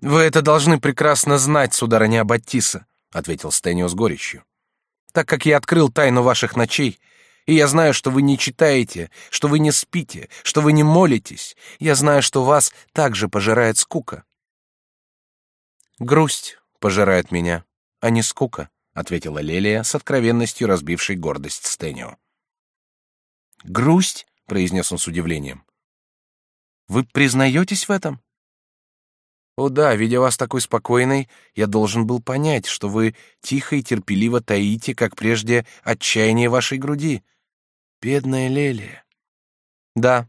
«Вы это должны прекрасно знать, сударыня Баттиса», — ответил Стэнио с горечью. «Так как я открыл тайну ваших ночей, и я знаю, что вы не читаете, что вы не спите, что вы не молитесь, я знаю, что вас также пожирает скука». «Грусть пожирает меня, а не скука», — ответила Лелия с откровенностью разбившей гордость Стэнио. «Грусть?» — произнес он с удивлением. «Вы признаетесь в этом?» О да, видя вас такой спокойной, я должен был понять, что вы тихо и терпеливо таите, как прежде, отчаяние вашей груди. Бедная Лелия. Да,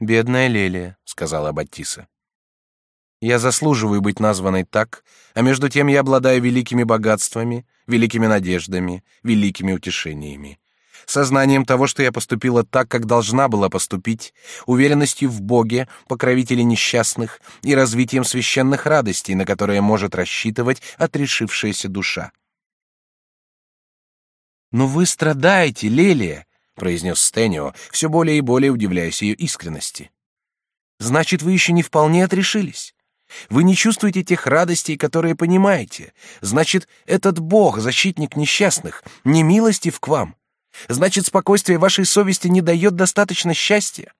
бедная Лелия, сказала Баттиса. Я заслуживаю быть названной так, а между тем я обладаю великими богатствами, великими надеждами, великими утешениями сознанием того, что я поступила так, как должна была поступить, уверенностью в Боге, покровителе несчастных, и развитием священных радостей, на которые может рассчитывать отрешившаяся душа. «Но вы страдаете, Лелия», — произнес Стэнио, все более и более удивляясь ее искренности. «Значит, вы еще не вполне отрешились». Вы не чувствуете тех радостей, которые понимаете. Значит, этот Бог, защитник несчастных, не милостив к вам. Значит, спокойствие вашей совести не дает достаточно счастья.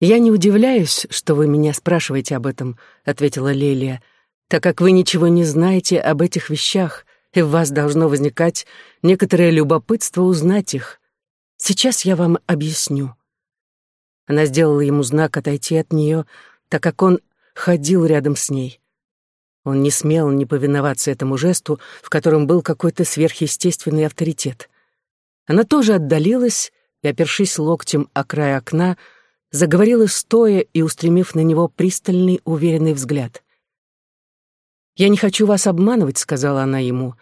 Я не удивляюсь, что вы меня спрашиваете об этом, ответила Лелия, так как вы ничего не знаете об этих вещах, и в вас должно возникать некоторое любопытство узнать их. Сейчас я вам объясню. Она сделала ему знак отойти от нее, так как он ходил рядом с ней. Он не смел не повиноваться этому жесту, в котором был какой-то сверхъестественный авторитет. Она тоже отдалилась и, опершись локтем о край окна, заговорила стоя и устремив на него пристальный, уверенный взгляд. «Я не хочу вас обманывать», — сказала она ему.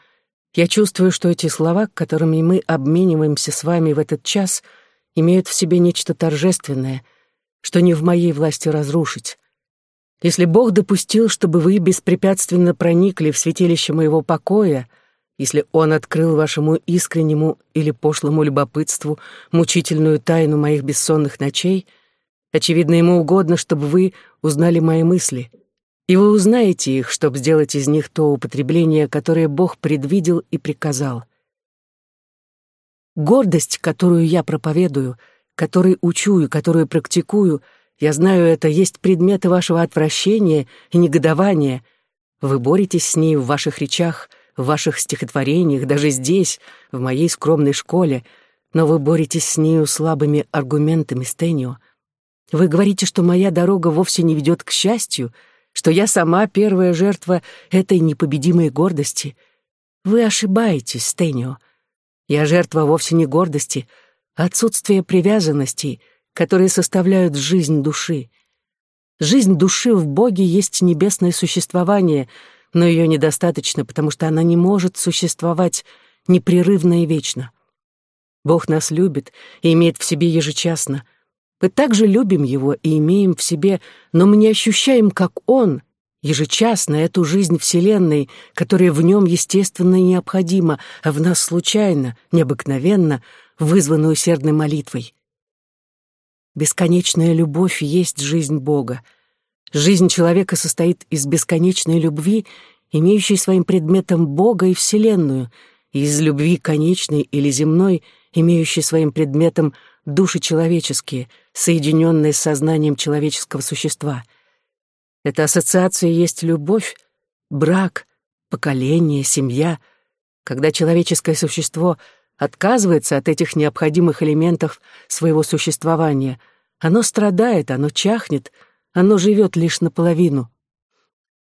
«Я чувствую, что эти слова, которыми мы обмениваемся с вами в этот час, имеют в себе нечто торжественное, что не в моей власти разрушить. Если Бог допустил, чтобы вы беспрепятственно проникли в святилище моего покоя, — если он открыл вашему искреннему или пошлому любопытству мучительную тайну моих бессонных ночей, очевидно, ему угодно, чтобы вы узнали мои мысли, и вы узнаете их, чтобы сделать из них то употребление, которое Бог предвидел и приказал. Гордость, которую я проповедую, которой учу и которую практикую, я знаю, это есть предметы вашего отвращения и негодования. Вы боретесь с ней в ваших речах — в ваших стихотворениях, даже здесь, в моей скромной школе, но вы боретесь с нею слабыми аргументами, Стэнио. Вы говорите, что моя дорога вовсе не ведет к счастью, что я сама первая жертва этой непобедимой гордости. Вы ошибаетесь, Стэнио. Я жертва вовсе не гордости, а отсутствия привязанностей, которые составляют жизнь души. Жизнь души в Боге есть небесное существование — но ее недостаточно, потому что она не может существовать непрерывно и вечно. Бог нас любит и имеет в себе ежечасно. Мы также любим Его и имеем в себе, но мы не ощущаем, как Он, ежечасно, эту жизнь Вселенной, которая в нем естественно и необходима, а в нас случайно, необыкновенно, вызвана усердной молитвой. Бесконечная любовь есть жизнь Бога — Жизнь человека состоит из бесконечной любви, имеющей своим предметом Бога и Вселенную, и из любви конечной или земной, имеющей своим предметом души человеческие, соединенные с сознанием человеческого существа. Эта ассоциация есть любовь, брак, поколение, семья. Когда человеческое существо отказывается от этих необходимых элементов своего существования, оно страдает, оно чахнет — оно живет лишь наполовину.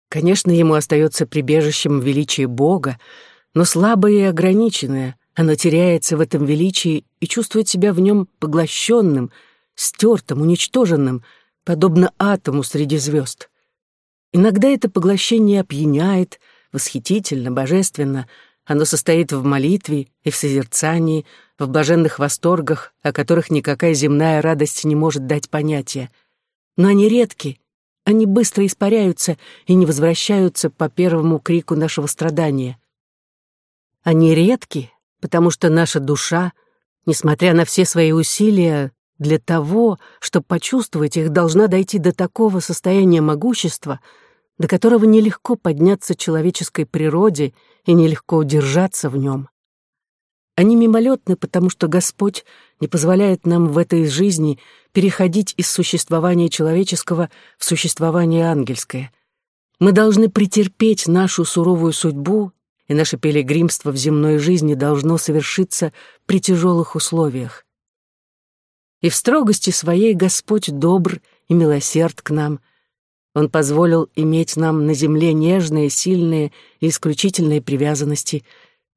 Конечно, ему остается прибежищем величие Бога, но слабое и ограниченное, оно теряется в этом величии и чувствует себя в нем поглощенным, стертым, уничтоженным, подобно атому среди звезд. Иногда это поглощение опьяняет, восхитительно, божественно, оно состоит в молитве и в созерцании, в блаженных восторгах, о которых никакая земная радость не может дать понятия — но они редки, они быстро испаряются и не возвращаются по первому крику нашего страдания. Они редки, потому что наша душа, несмотря на все свои усилия, для того, чтобы почувствовать их, должна дойти до такого состояния могущества, до которого нелегко подняться человеческой природе и нелегко удержаться в нем. Они мимолетны, потому что Господь не позволяет нам в этой жизни переходить из существования человеческого в существование ангельское. Мы должны претерпеть нашу суровую судьбу, и наше пилигримство в земной жизни должно совершиться при тяжелых условиях. И в строгости своей Господь добр и милосерд к нам. Он позволил иметь нам на земле нежные, сильные и исключительные привязанности —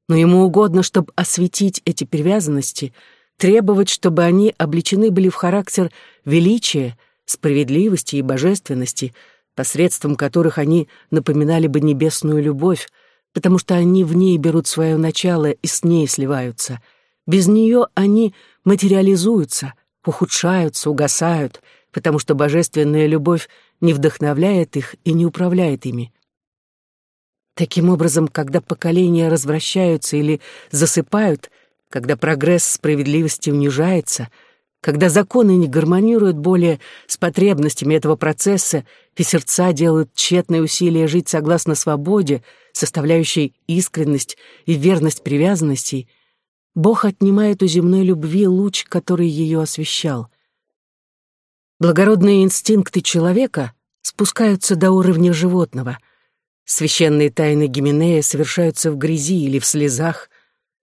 но ему угодно, чтобы осветить эти привязанности, требовать, чтобы они обличены были в характер величия, справедливости и божественности, посредством которых они напоминали бы небесную любовь, потому что они в ней берут свое начало и с ней сливаются. Без нее они материализуются, ухудшаются, угасают, потому что божественная любовь не вдохновляет их и не управляет ими. Таким образом, когда поколения развращаются или засыпают, когда прогресс справедливости унижается, когда законы не гармонируют более с потребностями этого процесса и сердца делают тщетные усилия жить согласно свободе, составляющей искренность и верность привязанностей, Бог отнимает у земной любви луч, который ее освещал. Благородные инстинкты человека спускаются до уровня животного — Священные тайны Гименея совершаются в грязи или в слезах.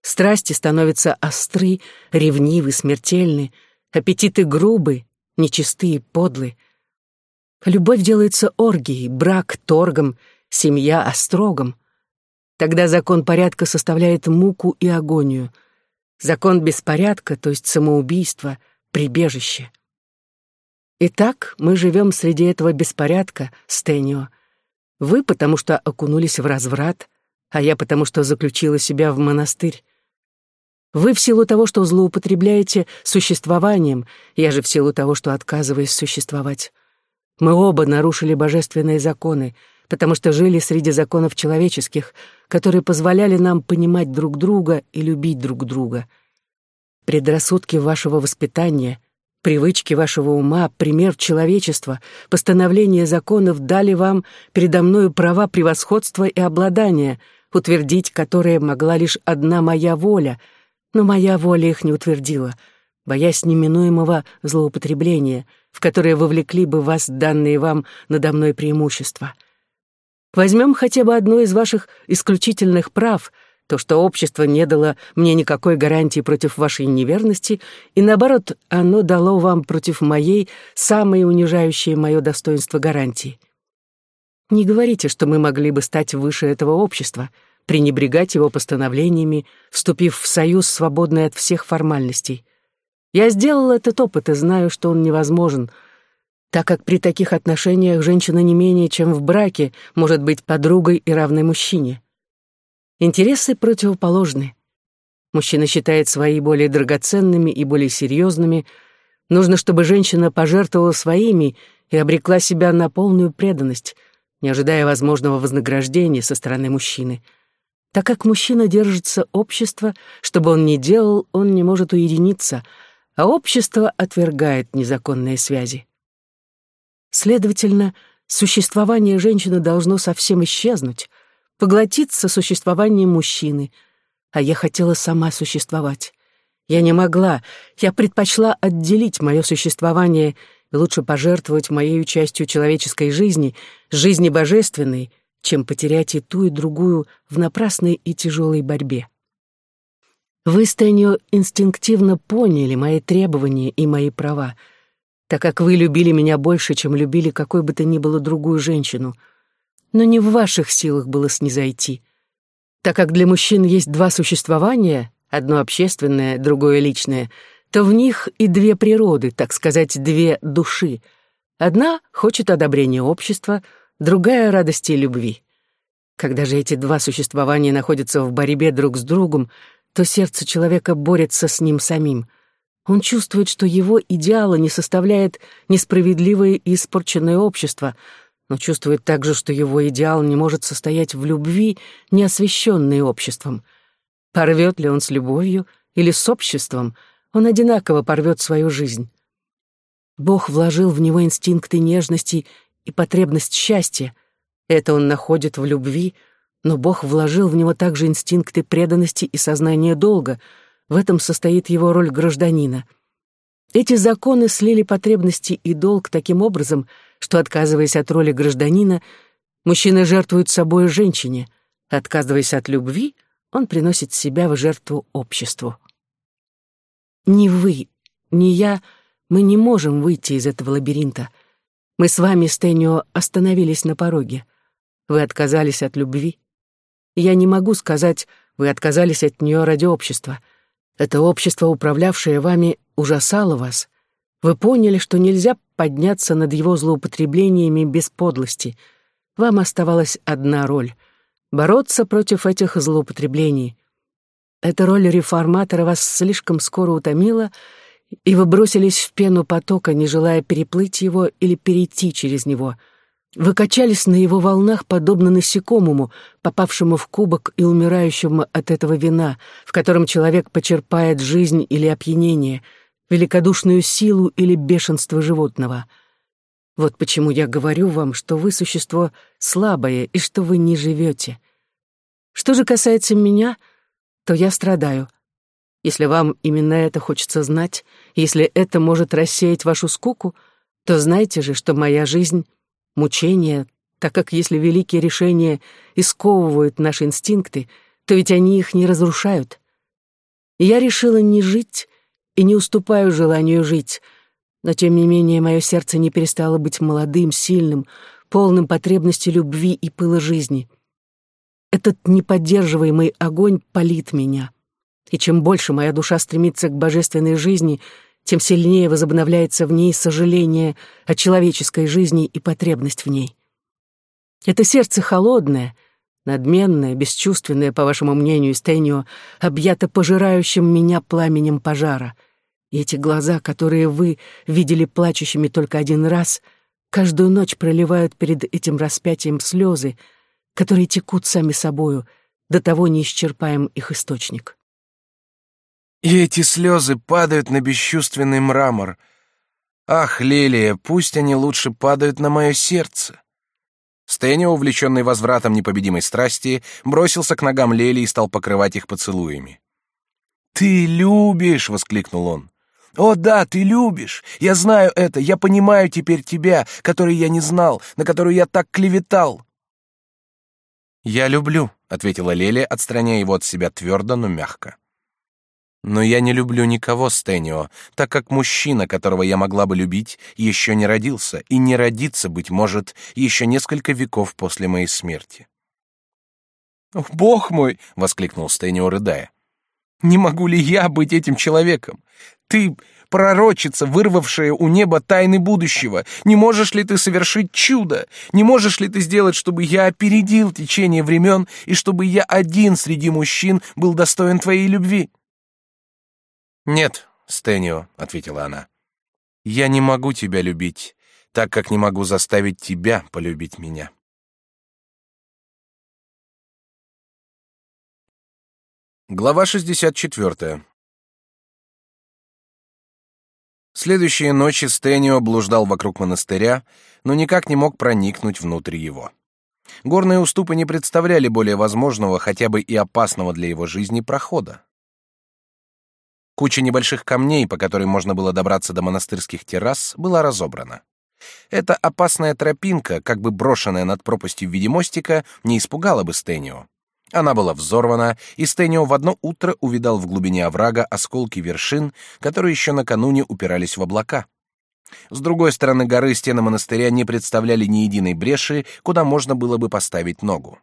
Страсти становятся остры, ревнивы, смертельны. Аппетиты грубы, нечистые, подлы. Любовь делается оргией, брак — торгом, семья — острогом. Тогда закон порядка составляет муку и агонию. Закон беспорядка, то есть самоубийство, прибежище. Итак, мы живем среди этого беспорядка, Стэнио, вы потому что окунулись в разврат, а я потому что заключила себя в монастырь. Вы в силу того, что злоупотребляете существованием, я же в силу того, что отказываюсь существовать. Мы оба нарушили божественные законы, потому что жили среди законов человеческих, которые позволяли нам понимать друг друга и любить друг друга. Предрассудки вашего воспитания, Привычки вашего ума, пример человечества, постановление законов дали вам передо мною права превосходства и обладания, утвердить которые могла лишь одна моя воля, но моя воля их не утвердила, боясь неминуемого злоупотребления, в которое вовлекли бы вас данные вам надо мной преимущества. Возьмем хотя бы одно из ваших исключительных прав — то, что общество не дало мне никакой гарантии против вашей неверности, и наоборот, оно дало вам против моей самые унижающие мое достоинство гарантии. Не говорите, что мы могли бы стать выше этого общества, пренебрегать его постановлениями, вступив в союз, свободный от всех формальностей. Я сделал этот опыт и знаю, что он невозможен, так как при таких отношениях женщина не менее, чем в браке, может быть подругой и равной мужчине. Интересы противоположны. Мужчина считает свои более драгоценными и более серьезными. Нужно, чтобы женщина пожертвовала своими и обрекла себя на полную преданность, не ожидая возможного вознаграждения со стороны мужчины. Так как мужчина держится общества, что бы он ни делал, он не может уединиться, а общество отвергает незаконные связи. Следовательно, существование женщины должно совсем исчезнуть — поглотиться существованием мужчины, а я хотела сама существовать. Я не могла, я предпочла отделить мое существование и лучше пожертвовать моей частью человеческой жизни, жизни божественной, чем потерять и ту, и другую в напрасной и тяжелой борьбе. Вы, Стэньо, инстинктивно поняли мои требования и мои права, так как вы любили меня больше, чем любили какой бы то ни было другую женщину — но не в ваших силах было снизойти. Так как для мужчин есть два существования, одно общественное, другое личное, то в них и две природы, так сказать, две души. Одна хочет одобрения общества, другая — радости и любви. Когда же эти два существования находятся в борьбе друг с другом, то сердце человека борется с ним самим. Он чувствует, что его идеала не составляет несправедливое и испорченное общество — но чувствует также, что его идеал не может состоять в любви, не освященной обществом. Порвет ли он с любовью или с обществом, он одинаково порвет свою жизнь. Бог вложил в него инстинкты нежности и потребность счастья, Это он находит в любви, но Бог вложил в него также инстинкты преданности и сознания долга. В этом состоит его роль гражданина. Эти законы слили потребности и долг таким образом, что, отказываясь от роли гражданина, мужчина жертвует собой женщине, отказываясь от любви, он приносит себя в жертву обществу. Ни вы, ни я, мы не можем выйти из этого лабиринта. Мы с вами, Стэнио, остановились на пороге. Вы отказались от любви. Я не могу сказать, вы отказались от нее ради общества. Это общество, управлявшее вами, ужасало вас. Вы поняли, что нельзя подняться над его злоупотреблениями без подлости. Вам оставалась одна роль — бороться против этих злоупотреблений. Эта роль реформатора вас слишком скоро утомила, и вы бросились в пену потока, не желая переплыть его или перейти через него. Вы качались на его волнах, подобно насекомому, попавшему в кубок и умирающему от этого вина, в котором человек почерпает жизнь или опьянение, великодушную силу или бешенство животного. Вот почему я говорю вам, что вы существо слабое и что вы не живете. Что же касается меня, то я страдаю. Если вам именно это хочется знать, если это может рассеять вашу скуку, то знайте же, что моя жизнь — мучение, так как если великие решения исковывают наши инстинкты, то ведь они их не разрушают. я решила не жить и не уступаю желанию жить, но тем не менее мое сердце не перестало быть молодым, сильным, полным потребности любви и пыла жизни. Этот неподдерживаемый огонь палит меня. И чем больше моя душа стремится к божественной жизни, тем сильнее возобновляется в ней сожаление о человеческой жизни и потребность в ней. Это сердце холодное, надменное, бесчувственное, по вашему мнению, Стэнио, объято пожирающим меня пламенем пожара. И эти глаза, которые вы видели плачущими только один раз, каждую ночь проливают перед этим распятием слезы, которые текут сами собою, до того не исчерпаем их источник. И эти слезы падают на бесчувственный мрамор. Ах, Лелия, пусть они лучше падают на мое сердце. Стэни, увлеченный возвратом непобедимой страсти, бросился к ногам Лели и стал покрывать их поцелуями. «Ты любишь!» — воскликнул он. «О да, ты любишь! Я знаю это, я понимаю теперь тебя, который я не знал, на которую я так клеветал!» «Я люблю», — ответила Лели, отстраняя его от себя твердо, но мягко. Но я не люблю никого, Стэнио, так как мужчина, которого я могла бы любить, еще не родился и не родится, быть может, еще несколько веков после моей смерти. «О, бог мой!» — воскликнул Стэнио, рыдая. «Не могу ли я быть этим человеком? Ты — пророчица, вырвавшая у неба тайны будущего. Не можешь ли ты совершить чудо? Не можешь ли ты сделать, чтобы я опередил течение времен и чтобы я один среди мужчин был достоин твоей любви?» «Нет, Стэнио», — ответила она. «Я не могу тебя любить, так как не могу заставить тебя полюбить меня». Глава 64. Следующие ночи Стэнио блуждал вокруг монастыря, но никак не мог проникнуть внутрь его. Горные уступы не представляли более возможного, хотя бы и опасного для его жизни прохода. Куча небольших камней, по которой можно было добраться до монастырских террас, была разобрана. Эта опасная тропинка, как бы брошенная над пропастью в виде мостика, не испугала бы Стэнио. Она была взорвана, и Стэнио в одно утро увидал в глубине оврага осколки вершин, которые еще накануне упирались в облака. С другой стороны горы стены монастыря не представляли ни единой бреши, куда можно было бы поставить ногу.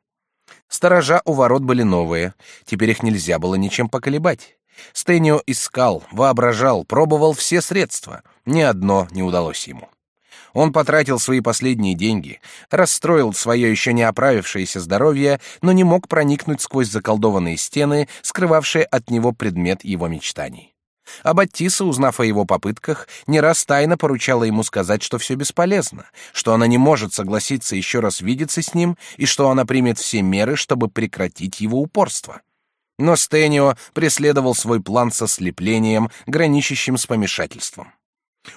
Сторожа у ворот были новые, теперь их нельзя было ничем поколебать. Стэнио искал, воображал, пробовал все средства. Ни одно не удалось ему. Он потратил свои последние деньги, расстроил свое еще не оправившееся здоровье, но не мог проникнуть сквозь заколдованные стены, скрывавшие от него предмет его мечтаний. А Баттиса, узнав о его попытках, не раз тайно поручала ему сказать, что все бесполезно, что она не может согласиться еще раз видеться с ним и что она примет все меры, чтобы прекратить его упорство. Но Стэнио преследовал свой план со слеплением, граничащим с помешательством.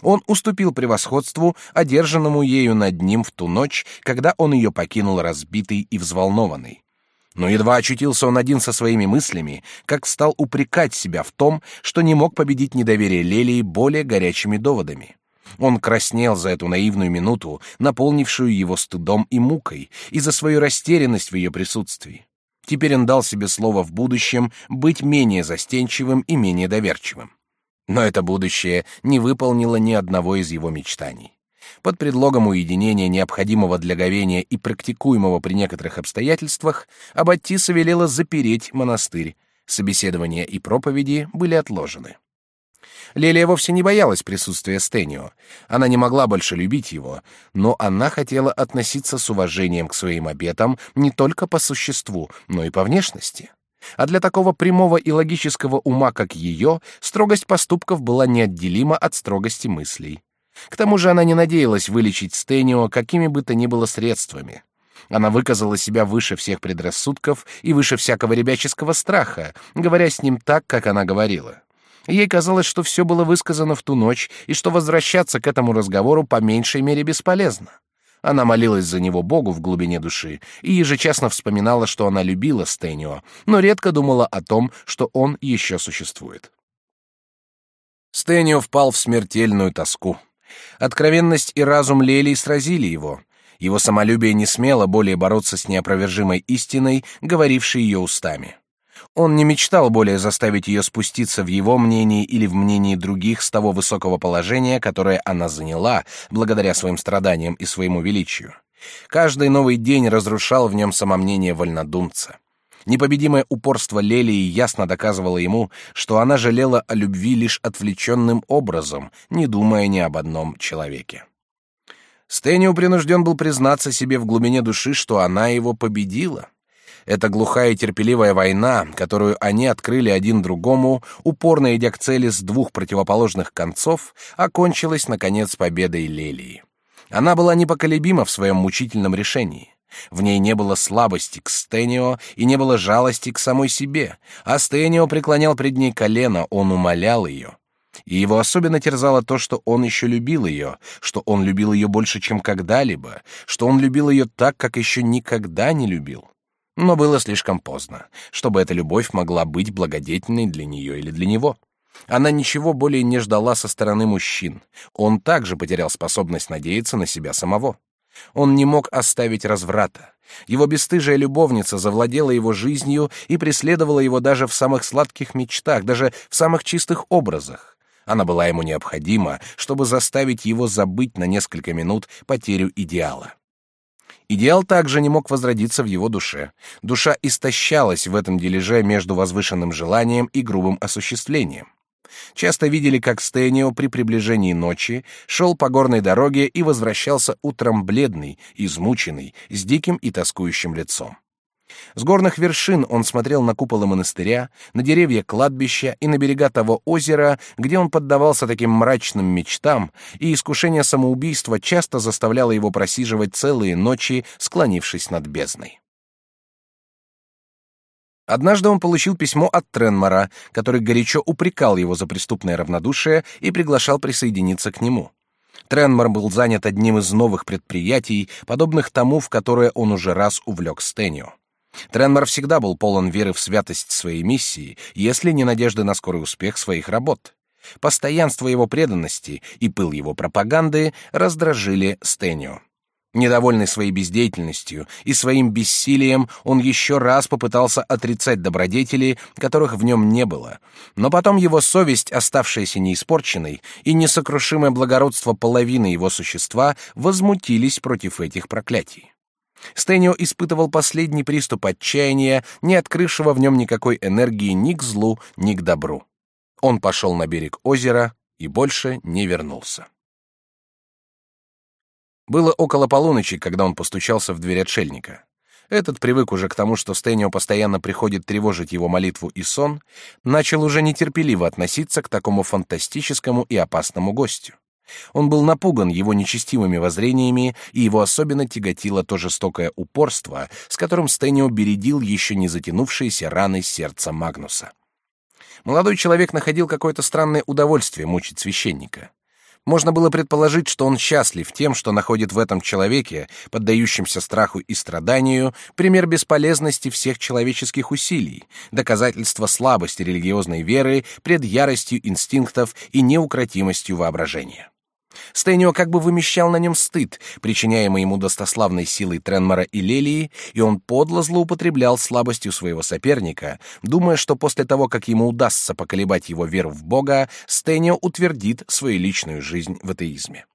Он уступил превосходству, одержанному ею над ним в ту ночь, когда он ее покинул разбитый и взволнованный. Но едва очутился он один со своими мыслями, как стал упрекать себя в том, что не мог победить недоверие Лелии более горячими доводами. Он краснел за эту наивную минуту, наполнившую его стыдом и мукой, и за свою растерянность в ее присутствии. Теперь он дал себе слово в будущем быть менее застенчивым и менее доверчивым. Но это будущее не выполнило ни одного из его мечтаний. Под предлогом уединения, необходимого для говения и практикуемого при некоторых обстоятельствах, Аббатиса велела запереть монастырь. Собеседования и проповеди были отложены. Лелия вовсе не боялась присутствия Стэнио. Она не могла больше любить его, но она хотела относиться с уважением к своим обетам не только по существу, но и по внешности. А для такого прямого и логического ума, как ее, строгость поступков была неотделима от строгости мыслей. К тому же она не надеялась вылечить Стэнио какими бы то ни было средствами. Она выказала себя выше всех предрассудков и выше всякого ребяческого страха, говоря с ним так, как она говорила. Ей казалось, что все было высказано в ту ночь, и что возвращаться к этому разговору по меньшей мере бесполезно. Она молилась за него Богу в глубине души и ежечасно вспоминала, что она любила Стэнио, но редко думала о том, что он еще существует. Стэнио впал в смертельную тоску. Откровенность и разум Лелии сразили его. Его самолюбие не смело более бороться с неопровержимой истиной, говорившей ее устами. Он не мечтал более заставить ее спуститься в его мнении или в мнении других с того высокого положения, которое она заняла, благодаря своим страданиям и своему величию. Каждый новый день разрушал в нем самомнение вольнодумца. Непобедимое упорство Лелии ясно доказывало ему, что она жалела о любви лишь отвлеченным образом, не думая ни об одном человеке. Стэнио принужден был признаться себе в глубине души, что она его победила. Эта глухая и терпеливая война, которую они открыли один другому, упорно идя к цели с двух противоположных концов, окончилась, наконец, победой Лелии. Она была непоколебима в своем мучительном решении. В ней не было слабости к Стенио и не было жалости к самой себе, а Стенио преклонял пред ней колено, он умолял ее. И его особенно терзало то, что он еще любил ее, что он любил ее больше, чем когда-либо, что он любил ее так, как еще никогда не любил. Но было слишком поздно, чтобы эта любовь могла быть благодетельной для нее или для него. Она ничего более не ждала со стороны мужчин. Он также потерял способность надеяться на себя самого. Он не мог оставить разврата. Его бесстыжая любовница завладела его жизнью и преследовала его даже в самых сладких мечтах, даже в самых чистых образах. Она была ему необходима, чтобы заставить его забыть на несколько минут потерю идеала. Идеал также не мог возродиться в его душе. Душа истощалась в этом дележе между возвышенным желанием и грубым осуществлением. Часто видели, как Стэнио при приближении ночи шел по горной дороге и возвращался утром бледный, измученный, с диким и тоскующим лицом. С горных вершин он смотрел на куполы монастыря, на деревья кладбища и на берега того озера, где он поддавался таким мрачным мечтам, и искушение самоубийства часто заставляло его просиживать целые ночи, склонившись над бездной. Однажды он получил письмо от Тренмара, который горячо упрекал его за преступное равнодушие и приглашал присоединиться к нему. Тренмар был занят одним из новых предприятий, подобных тому, в которое он уже раз увлек Стэнио. Тренмар всегда был полон веры в святость своей миссии, если не надежды на скорый успех своих работ. Постоянство его преданности и пыл его пропаганды раздражили Стэнио. Недовольный своей бездеятельностью и своим бессилием, он еще раз попытался отрицать добродетели, которых в нем не было. Но потом его совесть, оставшаяся неиспорченной, и несокрушимое благородство половины его существа возмутились против этих проклятий. Стэнио испытывал последний приступ отчаяния, не открывшего в нем никакой энергии ни к злу, ни к добру. Он пошел на берег озера и больше не вернулся. Было около полуночи, когда он постучался в дверь отшельника. Этот привык уже к тому, что Стэнио постоянно приходит тревожить его молитву и сон, начал уже нетерпеливо относиться к такому фантастическому и опасному гостю. Он был напуган его нечестивыми воззрениями, и его особенно тяготило то жестокое упорство, с которым Стэнио бередил еще не затянувшиеся раны сердца Магнуса. Молодой человек находил какое-то странное удовольствие мучить священника. Можно было предположить, что он счастлив тем, что находит в этом человеке, поддающемся страху и страданию, пример бесполезности всех человеческих усилий, доказательство слабости религиозной веры пред яростью инстинктов и неукротимостью воображения. Стэнио как бы вымещал на нем стыд, причиняемый ему достославной силой Тренмора и Лелии, и он подло злоупотреблял слабостью своего соперника, думая, что после того, как ему удастся поколебать его веру в Бога, Стэнио утвердит свою личную жизнь в атеизме.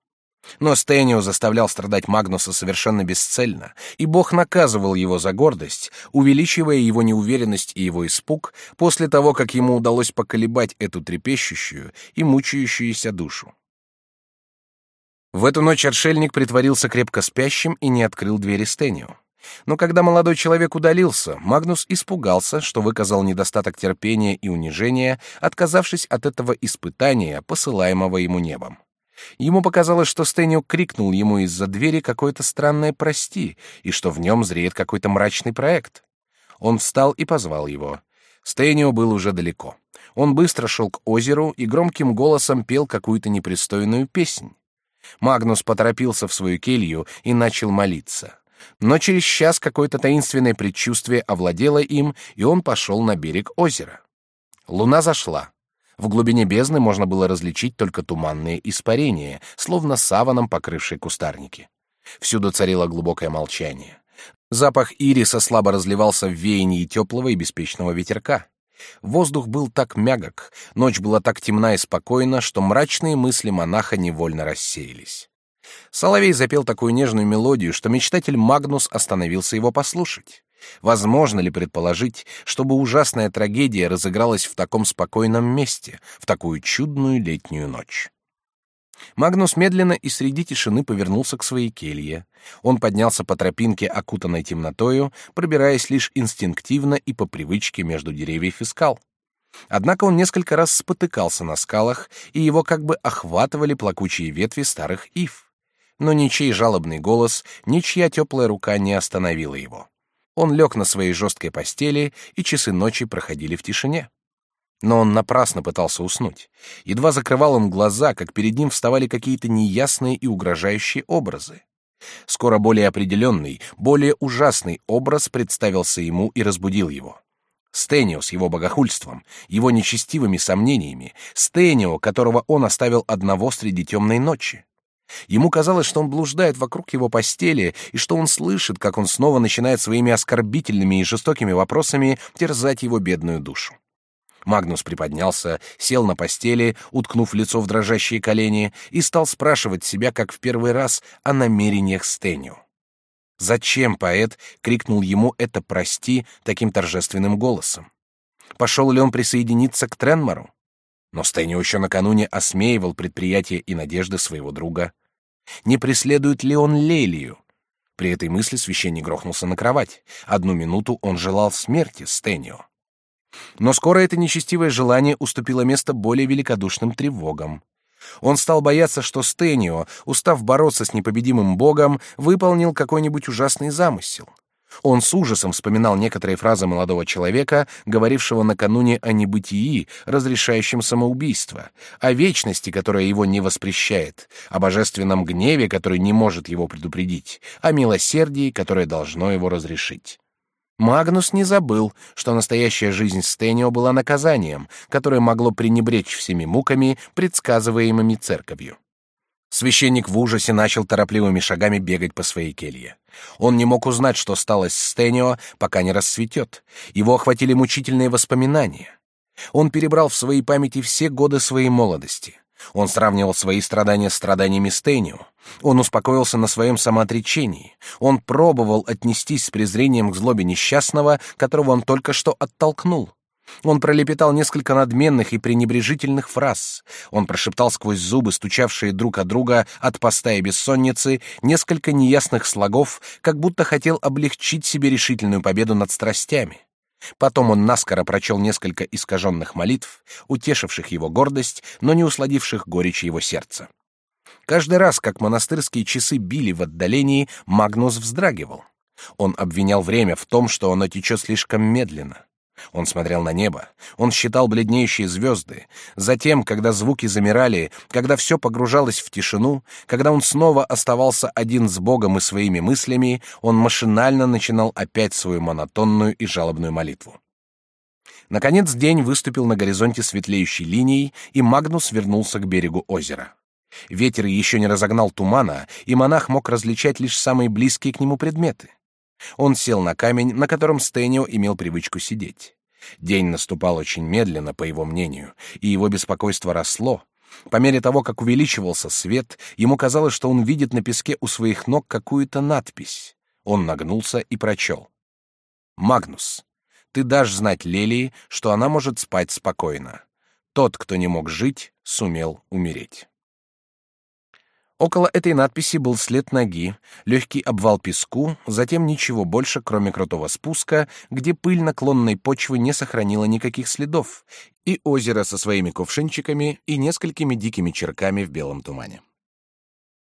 Но Стэнио заставлял страдать Магнуса совершенно бесцельно, и Бог наказывал его за гордость, увеличивая его неуверенность и его испуг после того, как ему удалось поколебать эту трепещущую и мучающуюся душу. В эту ночь отшельник притворился крепко спящим и не открыл двери Стэнио. Но когда молодой человек удалился, Магнус испугался, что выказал недостаток терпения и унижения, отказавшись от этого испытания, посылаемого ему небом. Ему показалось, что Стэнио крикнул ему из-за двери какое-то странное «прости», и что в нем зреет какой-то мрачный проект. Он встал и позвал его. Стэнио был уже далеко. Он быстро шел к озеру и громким голосом пел какую-то непристойную песнь. Магнус поторопился в свою келью и начал молиться. Но через час какое-то таинственное предчувствие овладело им, и он пошел на берег озера. Луна зашла. В глубине бездны можно было различить только туманные испарения, словно саваном покрывшие кустарники. Всюду царило глубокое молчание. Запах ириса слабо разливался в веянии теплого и беспечного ветерка. Воздух был так мягок, ночь была так темна и спокойна, что мрачные мысли монаха невольно рассеялись. Соловей запел такую нежную мелодию, что мечтатель Магнус остановился его послушать. Возможно ли предположить, чтобы ужасная трагедия разыгралась в таком спокойном месте, в такую чудную летнюю ночь? Магнус медленно и среди тишины повернулся к своей келье. Он поднялся по тропинке, окутанной темнотою, пробираясь лишь инстинктивно и по привычке между деревьев и скал. Однако он несколько раз спотыкался на скалах, и его как бы охватывали плакучие ветви старых ив. Но ничей жалобный голос, ничья теплая рука не остановила его. Он лег на своей жесткой постели, и часы ночи проходили в тишине. Но он напрасно пытался уснуть. Едва закрывал он глаза, как перед ним вставали какие-то неясные и угрожающие образы. Скоро более определенный, более ужасный образ представился ему и разбудил его. Стенио с его богохульством, его нечестивыми сомнениями, Стенио, которого он оставил одного среди темной ночи. Ему казалось, что он блуждает вокруг его постели и что он слышит, как он снова начинает своими оскорбительными и жестокими вопросами терзать его бедную душу. Магнус приподнялся, сел на постели, уткнув лицо в дрожащие колени, и стал спрашивать себя, как в первый раз, о намерениях Стэнио. Зачем поэт крикнул ему это «прости» таким торжественным голосом? Пошел ли он присоединиться к Тренмару? Но Стэнио еще накануне осмеивал предприятия и надежды своего друга. Не преследует ли он Лелию? При этой мысли священник грохнулся на кровать. Одну минуту он желал смерти Стэнио. Но скоро это нечестивое желание уступило место более великодушным тревогам. Он стал бояться, что Стенио, устав бороться с непобедимым богом, выполнил какой-нибудь ужасный замысел. Он с ужасом вспоминал некоторые фразы молодого человека, говорившего накануне о небытии, разрешающем самоубийство, о вечности, которая его не воспрещает, о божественном гневе, который не может его предупредить, о милосердии, которое должно его разрешить. Магнус не забыл, что настоящая жизнь Стэнио была наказанием, которое могло пренебречь всеми муками, предсказываемыми церковью. Священник в ужасе начал торопливыми шагами бегать по своей келье. Он не мог узнать, что стало с Стэнио, пока не рассветет. Его охватили мучительные воспоминания. Он перебрал в своей памяти все годы своей молодости. Он сравнивал свои страдания с страданиями Стэнио. Он успокоился на своем самоотречении. Он пробовал отнестись с презрением к злобе несчастного, которого он только что оттолкнул. Он пролепетал несколько надменных и пренебрежительных фраз. Он прошептал сквозь зубы, стучавшие друг от друга от поста и бессонницы, несколько неясных слогов, как будто хотел облегчить себе решительную победу над страстями. Потом он наскоро прочел несколько искаженных молитв, утешивших его гордость, но не усладивших горечь его сердца. Каждый раз, как монастырские часы били в отдалении, Магнус вздрагивал. Он обвинял время в том, что оно течет слишком медленно. Он смотрел на небо, он считал бледнеющие звезды. Затем, когда звуки замирали, когда все погружалось в тишину, когда он снова оставался один с Богом и своими мыслями, он машинально начинал опять свою монотонную и жалобную молитву. Наконец день выступил на горизонте светлеющей линией, и Магнус вернулся к берегу озера. Ветер еще не разогнал тумана, и монах мог различать лишь самые близкие к нему предметы. Он сел на камень, на котором Стэнио имел привычку сидеть. День наступал очень медленно, по его мнению, и его беспокойство росло. По мере того, как увеличивался свет, ему казалось, что он видит на песке у своих ног какую-то надпись. Он нагнулся и прочел. «Магнус, ты дашь знать Лелии, что она может спать спокойно. Тот, кто не мог жить, сумел умереть». Около этой надписи был след ноги, легкий обвал песку, затем ничего больше, кроме крутого спуска, где пыль наклонной почвы не сохранила никаких следов, и озеро со своими кувшинчиками и несколькими дикими черками в белом тумане.